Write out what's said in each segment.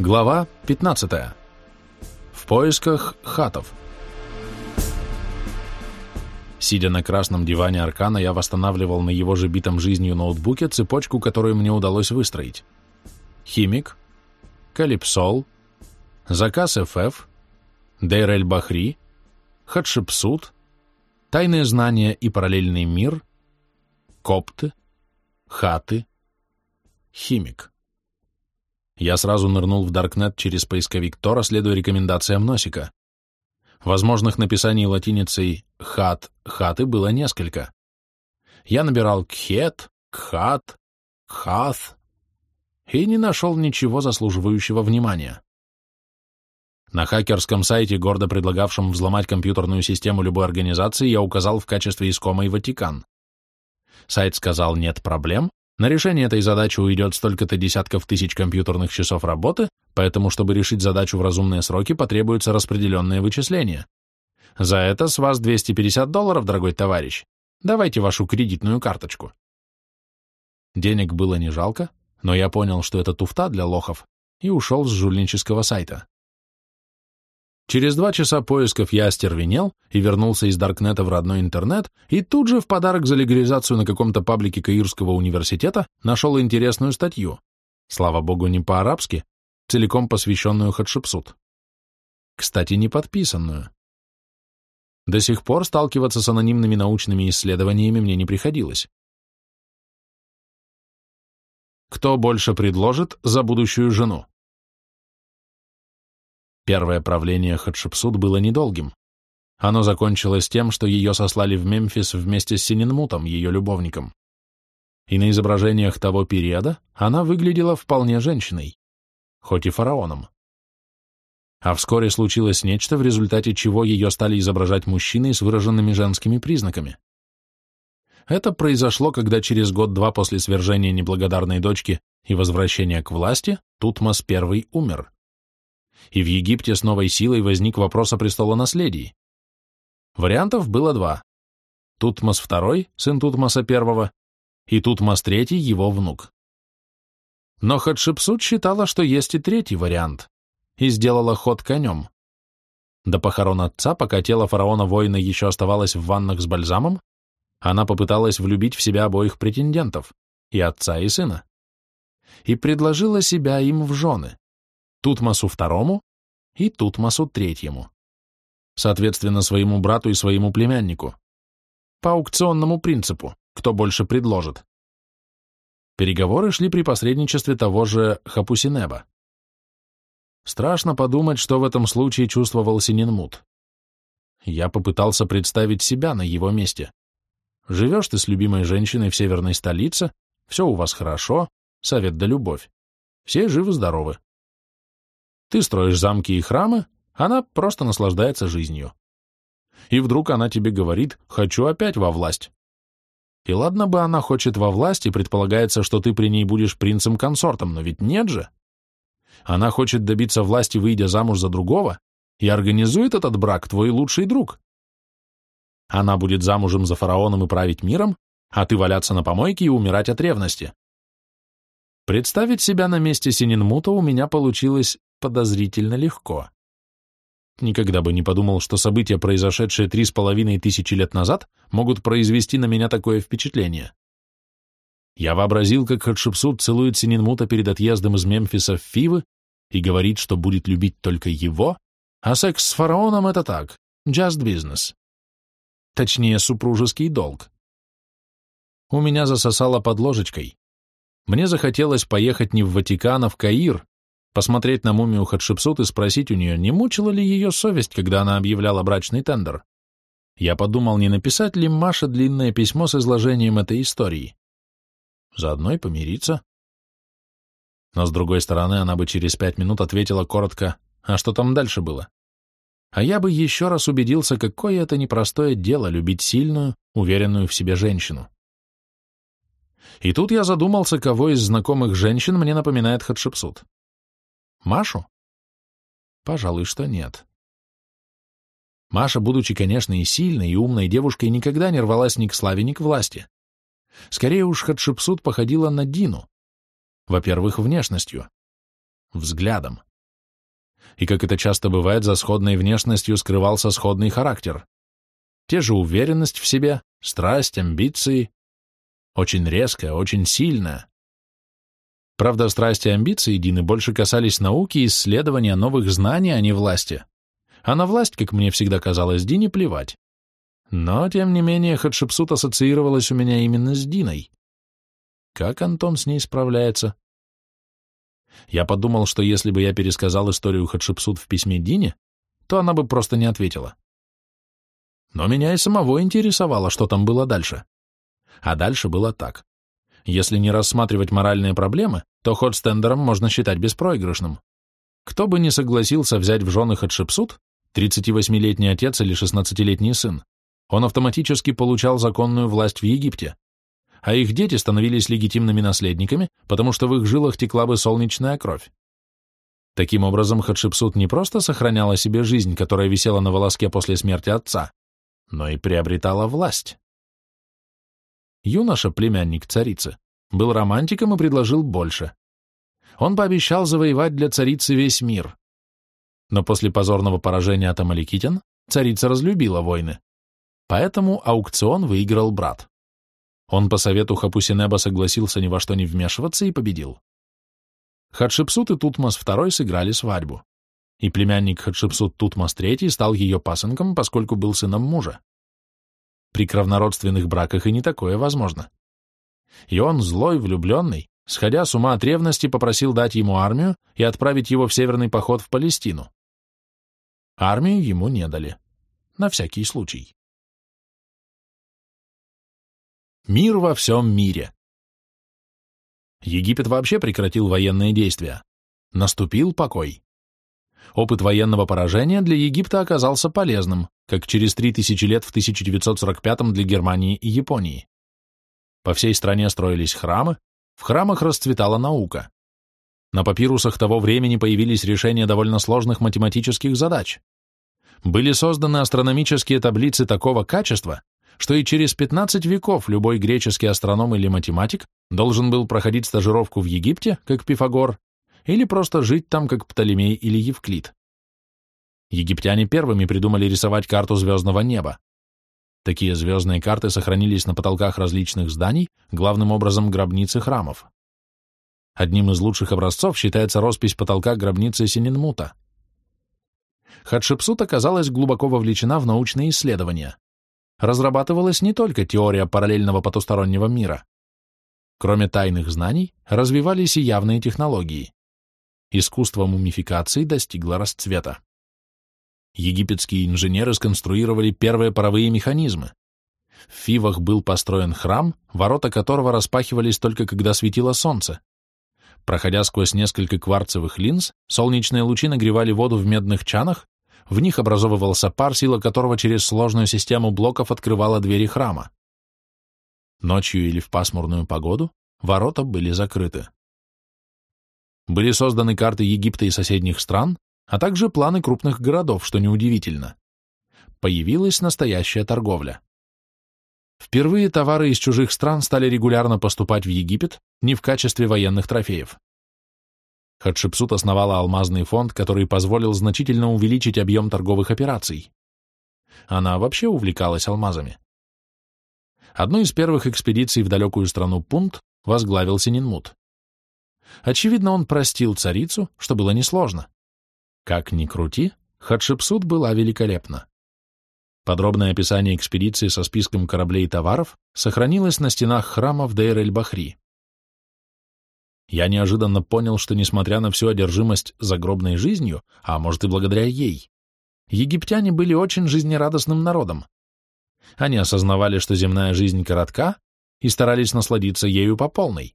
Глава 15. В поисках хатов. Сидя на красном диване Аркана, я восстанавливал на его же битом жизнью ноутбуке цепочку, которую мне удалось выстроить. Химик, Калипсол, Заказ ФФ, Дейр бахри Хатшепсут, Тайные знания и параллельный мир, Копты, Хаты, Химик. Я сразу нырнул в Даркнет через поисковик Тора, следуя рекомендациям Носика. Возможных написаний латиницей «хат», «хаты» было несколько. Я набирал «кхет», «кхат», «кхаth» и не нашел ничего заслуживающего внимания. На хакерском сайте, гордо предлагавшем взломать компьютерную систему любой организации, я указал в качестве искомой Ватикан. Сайт сказал «нет проблем», на решение этой задачи уйдет столько-то десятков тысяч компьютерных часов работы, поэтому, чтобы решить задачу в разумные сроки, потребуются распределенные вычисления. За это с вас 250 долларов, дорогой товарищ. Давайте вашу кредитную карточку. Денег было не жалко, но я понял, что это туфта для лохов, и ушел с жульнического сайта. Через два часа поисков я остервенел и вернулся из Даркнета в родной интернет, и тут же в подарок за легализацию на каком-то паблике Каирского университета нашел интересную статью, слава богу, не по-арабски, целиком посвященную Хатшепсут. Кстати, не подписанную. До сих пор сталкиваться с анонимными научными исследованиями мне не приходилось. Кто больше предложит за будущую жену? Первое правление Хатшепсут было недолгим. Оно закончилось тем, что ее сослали в Мемфис вместе с Сининмутом, ее любовником. И на изображениях того периода она выглядела вполне женщиной, хоть и фараоном. А вскоре случилось нечто, в результате чего ее стали изображать мужчиной с выраженными женскими признаками. Это произошло, когда через год-два после свержения неблагодарной дочки и возвращения к власти Тутмос I умер и в Египте с новой силой возник вопрос о престолонаследии. Вариантов было два. Тутмос II, сын Тутмоса I, и Тутмос III, его внук. Но Хатшепсут считала, что есть и третий вариант, и сделала ход конем. До похорон отца, пока тело фараона-воина еще оставалось в ваннах с бальзамом, она попыталась влюбить в себя обоих претендентов, и отца, и сына, и предложила себя им в жены. Тутмосу второму и Тутмосу третьему. Соответственно, своему брату и своему племяннику. По аукционному принципу, кто больше предложит. Переговоры шли при посредничестве того же Хапусинеба. Страшно подумать, что в этом случае чувствовал Сининмут. Я попытался представить себя на его месте. Живешь ты с любимой женщиной в северной столице, все у вас хорошо, совет да любовь. Все живы-здоровы. Ты строишь замки и храмы, она просто наслаждается жизнью. И вдруг она тебе говорит «хочу опять во власть». И ладно бы она хочет во власть, и предполагается, что ты при ней будешь принцем-консортом, но ведь нет же. Она хочет добиться власти, выйдя замуж за другого, и организует этот брак твой лучший друг. Она будет замужем за фараоном и править миром, а ты валяться на помойке и умирать от ревности. Представить себя на месте Сининмута у меня получилось подозрительно легко. Никогда бы не подумал, что события, произошедшие три с половиной тысячи лет назад, могут произвести на меня такое впечатление. Я вообразил, как Хатшепсут целует Сининмута перед отъездом из Мемфиса в Фивы и говорит, что будет любить только его, а секс с фараоном — это так, just business. Точнее, супружеский долг. У меня засосало под ложечкой. Мне захотелось поехать не в Ватикан, а в Каир, посмотреть на мумию Хатшепсут и спросить у нее, не мучила ли ее совесть, когда она объявляла брачный тендер. Я подумал, не написать ли Маше длинное письмо с изложением этой истории. Заодно и помириться. Но, с другой стороны, она бы через пять минут ответила коротко, а что там дальше было? А я бы еще раз убедился, какое это непростое дело любить сильную, уверенную в себе женщину. И тут я задумался, кого из знакомых женщин мне напоминает Хатшепсут. Машу? Пожалуй, что нет. Маша, будучи, конечно, и сильной, и умной девушкой, никогда не рвалась ни к славе, ни к власти. Скорее уж Хатшепсут походила на Дину. Во-первых, внешностью. Взглядом. И, как это часто бывает, за сходной внешностью скрывался сходный характер. Те же уверенность в себе, страсть, амбиции. Очень резкая, очень сильная. Правда, страсти и амбиции Дины больше касались науки и исследования новых знаний, а не власти. А на власть, как мне всегда казалось, Дине плевать. Но, тем не менее, Хатшепсут ассоциировалась у меня именно с Диной. Как Антон с ней справляется? Я подумал, что если бы я пересказал историю Хатшепсут в письме Дине, то она бы просто не ответила. Но меня и самого интересовало, что там было дальше. А дальше было так. Если не рассматривать моральные проблемы, то ход с тендером можно считать беспроигрышным. Кто бы не согласился взять в жены Хатшепсут, 38-летний отец или 16-летний сын, он автоматически получал законную власть в Египте, а их дети становились легитимными наследниками, потому что в их жилах текла бы солнечная кровь. Таким образом, Хатшепсут не просто сохраняла себе жизнь, которая висела на волоске после смерти отца, но и приобретала власть. Юноша, племянник царицы, был романтиком и предложил больше. Он пообещал завоевать для царицы весь мир. Но после позорного поражения от Амаликитян царица разлюбила войны. Поэтому аукцион выиграл брат. Он по совету Хапусинеба согласился ни во что не вмешиваться и победил. Хатшепсут и Тутмос II сыграли свадьбу, и племянник Хатшепсут Тутмос III стал ее пасынком, поскольку был сыном мужа. При кровнородственных браках и не такое возможно. И он, злой, влюбленный, сходя с ума от ревности, попросил дать ему армию и отправить его в северный поход в Палестину. Армию ему не дали. На всякий случай. Мир во всем мире. Египет вообще прекратил военные действия. Наступил покой. Опыт военного поражения для Египта оказался полезным, как через три тысячи лет в 1945 для Германии и Японии. По всей стране строились храмы, в храмах расцветала наука. На папирусах того времени появились решения довольно сложных математических задач. Были созданы астрономические таблицы такого качества, что и через 15 веков любой греческий астроном или математик должен был проходить стажировку в Египте, как Пифагор, или просто жить там, как Птолемей или Евклид. Египтяне первыми придумали рисовать карту звездного неба. Такие звездные карты сохранились на потолках различных зданий, главным образом гробниц и храмов. Одним из лучших образцов считается роспись потолка гробницы Сининмута. Хатшепсут оказалась глубоко вовлечена в научные исследования разрабатывалась не только теория параллельного потустороннего мира. Кроме тайных знаний, развивались и явные технологии. Искусство мумификации достигло расцвета. Египетские инженеры сконструировали первые паровые механизмы. В Фивах был построен храм, ворота которого распахивались только когда светило солнце. Проходя сквозь несколько кварцевых линз, солнечные лучи нагревали воду в медных чанах, в них образовывался пар, сила которого через сложную систему блоков открывала двери храма. Ночью или в пасмурную погоду ворота были закрыты. Были созданы карты Египта и соседних стран, а также планы крупных городов, что неудивительно. Появилась настоящая торговля. Впервые товары из чужих стран стали регулярно поступать в Египет не в качестве военных трофеев. Хатшепсут основала алмазный фонд, который позволил значительно увеличить объем торговых операций. Она вообще увлекалась алмазами. Одну из первых экспедиций в далекую страну Пунт возглавил Сининмут. Очевидно, он простил царицу, что было несложно. Как ни крути, Хатшепсут была великолепна. Подробное описание экспедиции со списком кораблей и товаров сохранилось на стенах храма в Дейр-эль-Бахри я неожиданно понял, что, несмотря на всю одержимость загробной жизнью, а может и благодаря ей, египтяне были очень жизнерадостным народом. Они осознавали, что земная жизнь коротка, и старались насладиться ею по полной.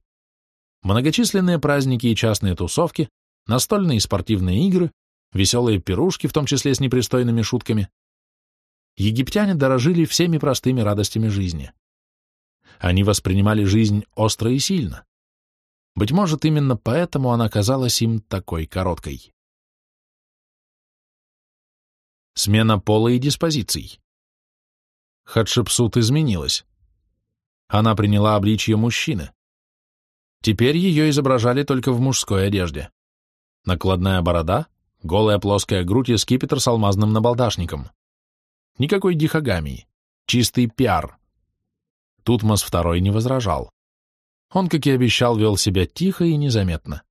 Многочисленные праздники и частные тусовки, настольные и спортивные игры, веселые пирушки, в том числе с непристойными шутками. Египтяне дорожили всеми простыми радостями жизни. Они воспринимали жизнь остро и сильно. Быть может, именно поэтому она казалась им такой короткой. Смена пола и диспозиций. Хатшепсут изменилась. Она приняла обличье мужчины. Теперь ее изображали только в мужской одежде. Накладная борода, голая плоская грудь и скипетр с алмазным набалдашником. Никакой дихогамии, чистый пиар. Тутмос II не возражал. Он, как и обещал, вел себя тихо и незаметно.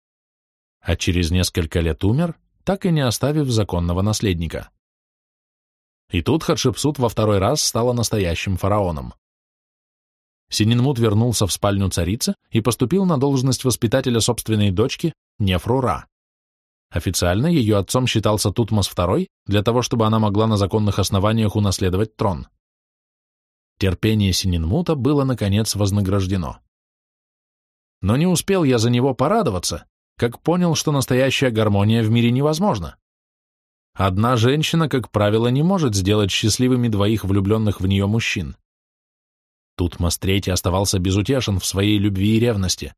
А через несколько лет умер, так и не оставив законного наследника. И тут Хатшепсут во второй раз стала настоящим фараоном. Сининмут вернулся в спальню царицы и поступил на должность воспитателя собственной дочки Нефрура. Официально ее отцом считался Тутмос II для того, чтобы она могла на законных основаниях унаследовать трон. Терпение Сининмута было, наконец, вознаграждено. Но не успел я за него порадоваться, как понял, что настоящая гармония в мире невозможна. Одна женщина, как правило, не может сделать счастливыми двоих влюбленных в нее мужчин. Тутмос III оставался безутешен в своей любви и ревности.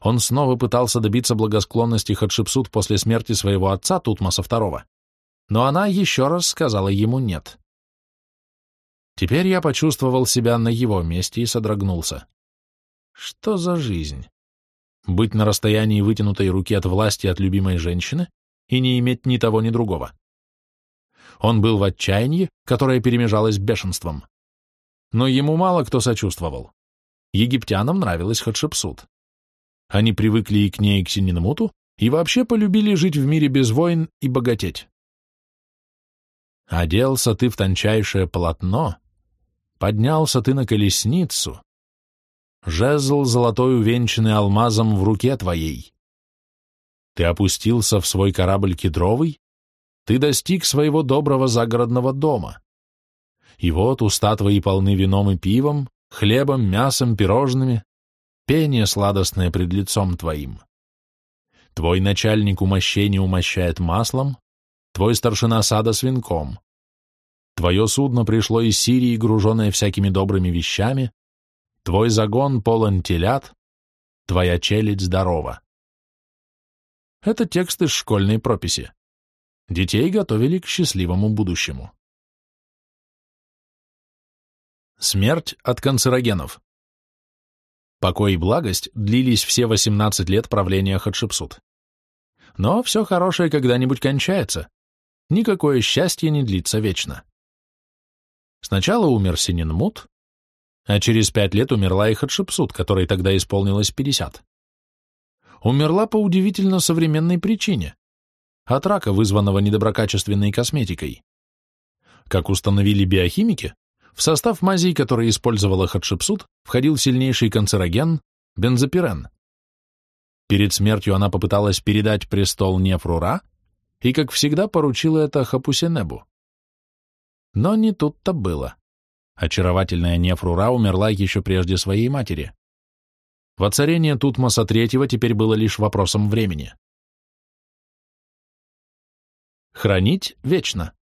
Он снова пытался добиться благосклонности Хатшепсут после смерти своего отца Тутмоса II, но она еще раз сказала ему «нет». Теперь я почувствовал себя на его месте и содрогнулся. Что за жизнь? Быть на расстоянии вытянутой руки от власти от любимой женщины и не иметь ни того, ни другого. Он был в отчаянии, которое перемежалось бешенством. Но ему мало кто сочувствовал. Египтянам нравилась Хатшепсут. Они привыкли и к ней, и к Сининмуту, и вообще полюбили жить в мире без войн и богатеть. Оделся ты в тончайшее полотно, поднялся ты на колесницу, жезл золотой увенчанный алмазом в руке твоей. Ты опустился в свой корабль кедровый, ты достиг своего доброго загородного дома. И вот уста твои полны вином и пивом, хлебом, мясом, пирожными, пение сладостное пред лицом твоим. Твой начальник умощение умощает маслом, твой старшина сада с венком. Твое судно пришло из Сирии, груженное всякими добрыми вещами, твой загон полон телят, твоя челядь здорова. Это текст из школьной прописи. Детей готовили к счастливому будущему. Смерть от канцерогенов. Покой и благость длились все 18 лет правления Хатшепсут. Но все хорошее когда-нибудь кончается. Никакое счастье не длится вечно. Сначала умер Сининмут, а через пять лет умерла и Хатшепсут, которой тогда исполнилось 50. Умерла по удивительно современной причине от рака, вызванного недоброкачественной косметикой. Как установили биохимики, в состав мазей, которые использовала Хатшепсут, входил сильнейший канцероген – бензопирен. Перед смертью она попыталась передать престол Нефрура и, как всегда, поручила это Хапусенебу. Но не тут-то было. Очаровательная Нефрура умерла еще прежде своей матери. Воцарение Тутмоса III теперь было лишь вопросом времени. Хранить вечно.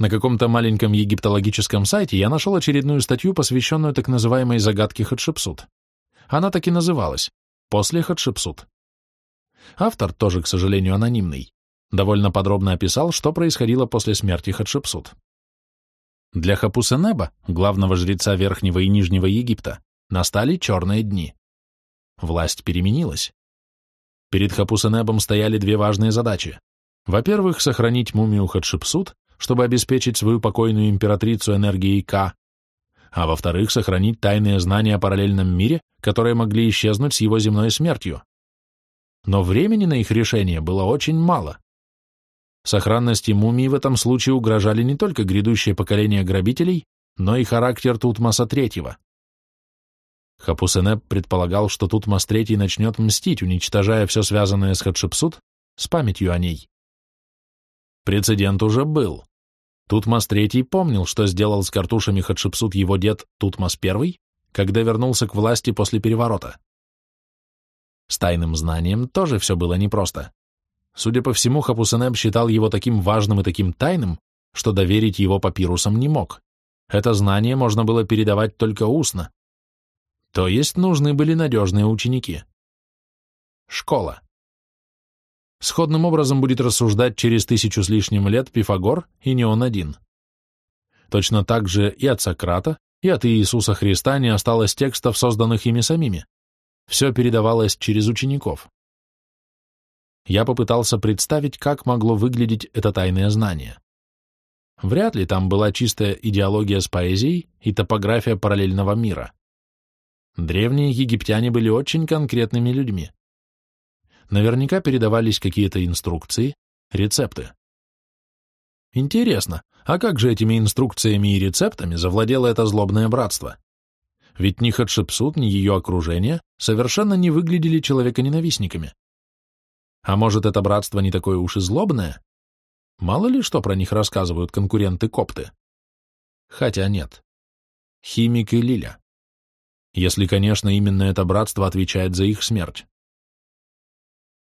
На каком-то маленьком египтологическом сайте я нашел очередную статью, посвященную так называемой загадке Хатшепсут. Она так и называлась «После Хатшепсут». Автор, тоже, к сожалению, анонимный, довольно подробно описал, что происходило после смерти Хатшепсут. Для Хапусенеба, главного жреца Верхнего и Нижнего Египта, настали черные дни. Власть переменилась. Перед Хапусенебом стояли две важные задачи во-первых, сохранить мумию Хатшепсут, чтобы обеспечить свою покойную императрицу энергией К, а во-вторых, сохранить тайные знания о параллельном мире, которые могли исчезнуть с его земной смертью. Но времени на их решение было очень мало. Сохранности мумии в этом случае угрожали не только грядущее поколение грабителей, но и характер Тутмоса III. Хапусенеп предполагал, что Тутмос III начнет мстить, уничтожая все связанное с Хатшепсут, с памятью о ней. Прецедент уже был. Тутмос III помнил, что сделал с картушами Хатшепсут его дед Тутмос I, когда вернулся к власти после переворота. С тайным знанием тоже все было непросто. Судя по всему, Хапусенеб считал его таким важным и таким тайным, что доверить его папирусам не мог. Это знание можно было передавать только устно. То есть нужны были надежные ученики. Школа. Сходным образом будет рассуждать через тысячу с лишним лет Пифагор и не он один. Точно так же и от Сократа, и от Иисуса Христа не осталось текстов, созданных ими самими. Все передавалось через учеников. я попытался представить, как могло выглядеть это тайное знание. Вряд ли там была чистая идеология с поэзией и топография параллельного мира. Древние египтяне были очень конкретными людьми. Наверняка передавались какие-то инструкции, рецепты. Интересно, а как же этими инструкциями и рецептами завладело это злобное братство? Ведь ни Хатшепсут, ни ее окружение совершенно не выглядели человеконенавистниками. А может, это братство не такое уж и злобное? Мало ли что про них рассказывают конкуренты-копты. Хотя нет. Химик и Лиля. Если, конечно, именно это братство отвечает за их смерть.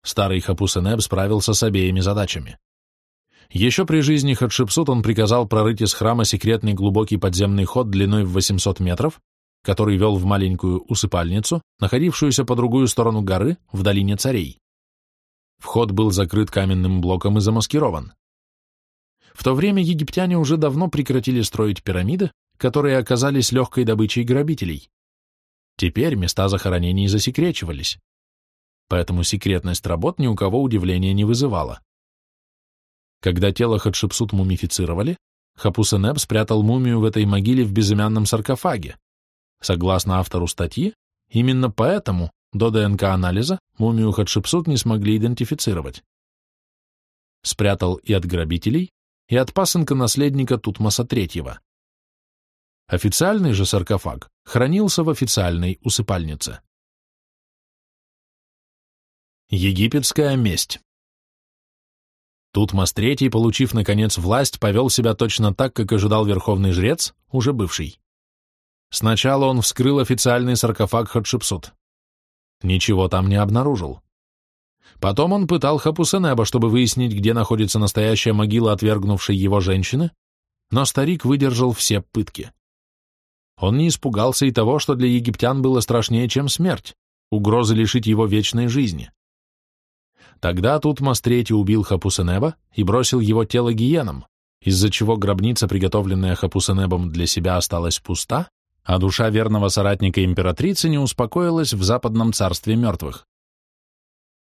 Старый Хапусенеб справился с обеими задачами. Еще при жизни Хатшепсут он приказал прорыть из храма секретный глубокий подземный ход длиной в 800 метров, который вел в маленькую усыпальницу, находившуюся по другую сторону горы, в долине царей. Вход был закрыт каменным блоком и замаскирован. В то время египтяне уже давно прекратили строить пирамиды, которые оказались легкой добычей грабителей. Теперь места захоронений засекречивались. Поэтому секретность работ ни у кого удивления не вызывала. Когда тело Хатшепсут мумифицировали, Хапусенеб спрятал мумию в этой могиле в безымянном саркофаге. Согласно автору статьи, именно поэтому до ДНК-анализа мумию Хатшепсут не смогли идентифицировать. Спрятал и от грабителей, и от пасынка-наследника Тутмоса III. Официальный же саркофаг хранился в официальной усыпальнице. Египетская месть Тутмос III, получив, наконец, власть, повел себя точно так, как ожидал верховный жрец, уже бывший. Сначала он вскрыл официальный саркофаг Хатшепсут. Ничего там не обнаружил. Потом он пытал Хапусенеба, чтобы выяснить, где находится настоящая могила отвергнувшей его женщины, но старик выдержал все пытки. Он не испугался и того, что для египтян было страшнее, чем смерть, угрозы лишить его вечной жизни. Тогда Тутмос III убил Хапусенеба и бросил его тело гиенам, из-за чего гробница, приготовленная Хапусенебом для себя, осталась пуста, а душа верного соратника императрицы не успокоилась в западном царстве мертвых.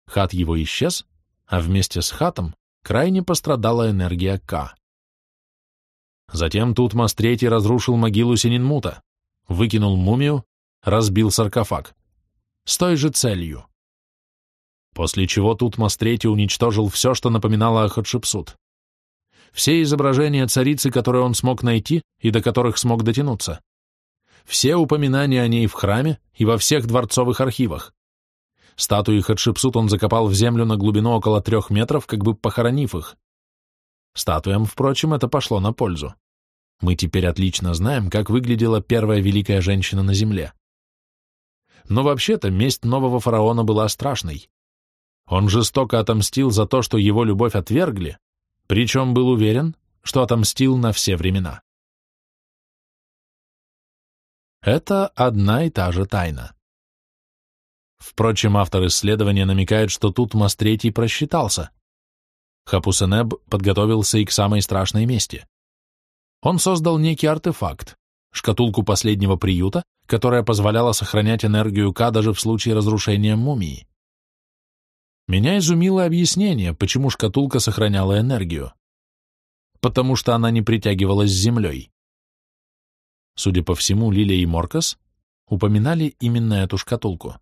Хат его исчез, а вместе с хатом крайне пострадала энергия К. Затем Тутмос III разрушил могилу Сининмута, выкинул мумию, разбил саркофаг. С той же целью после чего Тутмос III уничтожил все, что напоминало о Хатшепсут. Все изображения царицы, которые он смог найти и до которых смог дотянуться. Все упоминания о ней в храме и во всех дворцовых архивах. Статуи Хатшепсут он закопал в землю на глубину около трех метров, как бы похоронив их. Статуям, впрочем, это пошло на пользу. Мы теперь отлично знаем, как выглядела первая великая женщина на земле. Но вообще-то месть нового фараона была страшной. Он жестоко отомстил за то, что его любовь отвергли, причем был уверен, что отомстил на все времена. Это одна и та же тайна. Впрочем, автор исследования намекает, что тут Мас Третий просчитался. Хапусенеб подготовился и к самой страшной мести. Он создал некий артефакт, шкатулку последнего приюта, которая позволяла сохранять энергию К даже в случае разрушения мумии. Меня изумило объяснение, почему шкатулка сохраняла энергию. Потому что она не притягивалась землей. Судя по всему, Лилия и Моркас упоминали именно эту шкатулку.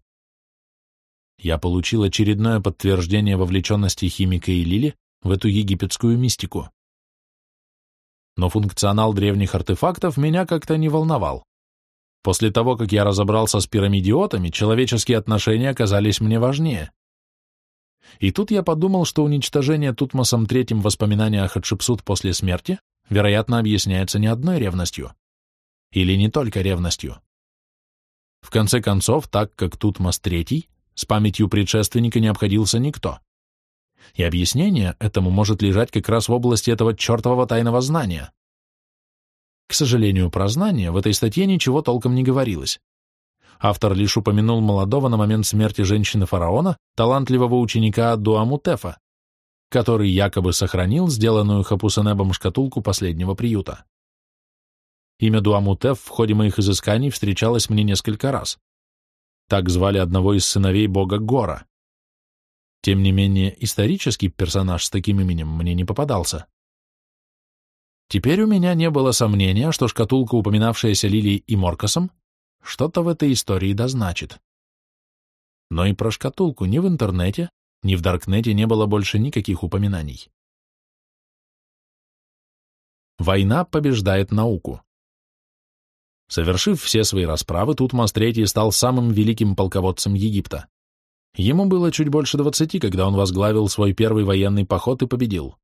Я получил очередное подтверждение вовлеченности химика и Лили в эту египетскую мистику. Но функционал древних артефактов меня как-то не волновал. После того, как я разобрался с пирамидиотами, человеческие отношения оказались мне важнее. И тут я подумал, что уничтожение Тутмосом третьим воспоминания о Хатшепсут после смерти, вероятно, объясняется не одной ревностью. Или не только ревностью. В конце концов, так как Тутмос третий, с памятью предшественника не обходился никто. И объяснение этому может лежать как раз в области этого чертового тайного знания. К сожалению, про знание в этой статье ничего толком не говорилось. Автор лишь упомянул молодого на момент смерти женщины-фараона, талантливого ученика Дуамутефа, который якобы сохранил сделанную Хапусанебом шкатулку последнего приюта. Имя Дуамутеф в ходе моих изысканий встречалось мне несколько раз. Так звали одного из сыновей бога Гора. Тем не менее, исторический персонаж с таким именем мне не попадался. Теперь у меня не было сомнения, что шкатулка, упоминавшаяся Лилией и Моркосом, что-то в этой истории дозначит. Но и про шкатулку ни в интернете, ни в Даркнете не было больше никаких упоминаний. Война побеждает науку. Совершив все свои расправы, Тутмос III стал самым великим полководцем Египта. Ему было чуть больше двадцати, когда он возглавил свой первый военный поход и победил.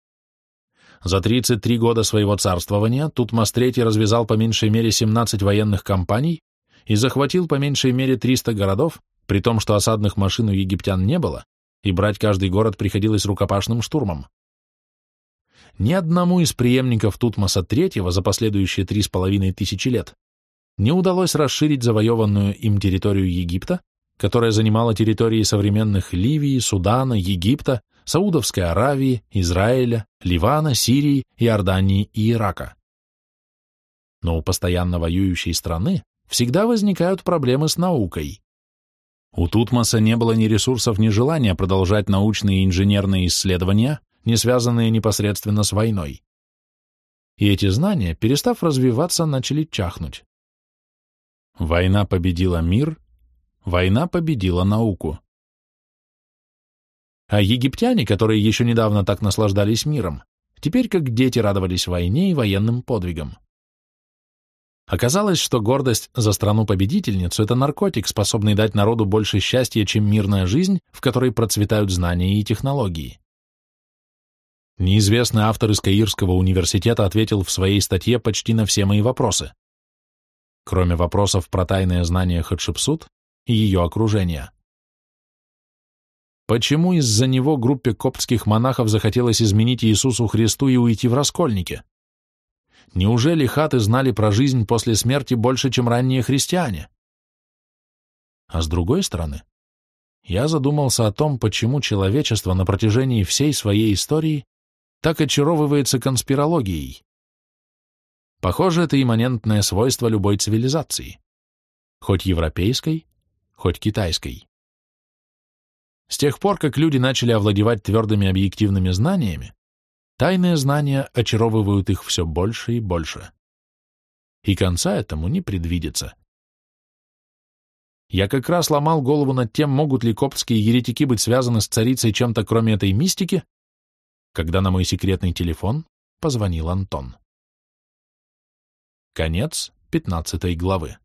За 33 года своего царствования Тутмос III развязал по меньшей мере 17 военных кампаний и захватил по меньшей мере 300 городов, при том, что осадных машин у египтян не было, и брать каждый город приходилось рукопашным штурмом. Ни одному из преемников Тутмоса III за последующие три с половиной тысячи лет не удалось расширить завоеванную им территорию Египта, которая занимала территории современных Ливии, Судана, Египта, Саудовской Аравии, Израиля, Ливана, Сирии, Иордании и Ирака. Но у постоянно воюющей страны всегда возникают проблемы с наукой. У Тутмоса не было ни ресурсов, ни желания продолжать научные и инженерные исследования, не связанные непосредственно с войной. И эти знания, перестав развиваться, начали чахнуть. Война победила мир, война победила науку. А египтяне, которые еще недавно так наслаждались миром, теперь как дети радовались войне и военным подвигам. Оказалось, что гордость за страну-победительницу – это наркотик, способный дать народу больше счастья, чем мирная жизнь, в которой процветают знания и технологии. Неизвестный автор из Каирского университета ответил в своей статье почти на все мои вопросы кроме вопросов про тайное знание Хатшепсут и ее окружения. Почему из-за него группе коптских монахов захотелось изменить Иисусу Христу и уйти в раскольники? Неужели хаты знали про жизнь после смерти больше, чем ранние христиане? А с другой стороны, я задумался о том, почему человечество на протяжении всей своей истории так очаровывается конспирологией. Похоже, это имманентное свойство любой цивилизации, хоть европейской, хоть китайской. С тех пор, как люди начали овладевать твердыми объективными знаниями, тайные знания очаровывают их все больше и больше. И конца этому не предвидится. Я как раз ломал голову над тем, могут ли коптские еретики быть связаны с царицей чем-то кроме этой мистики, когда на мой секретный телефон позвонил Антон. Конец 15 главы.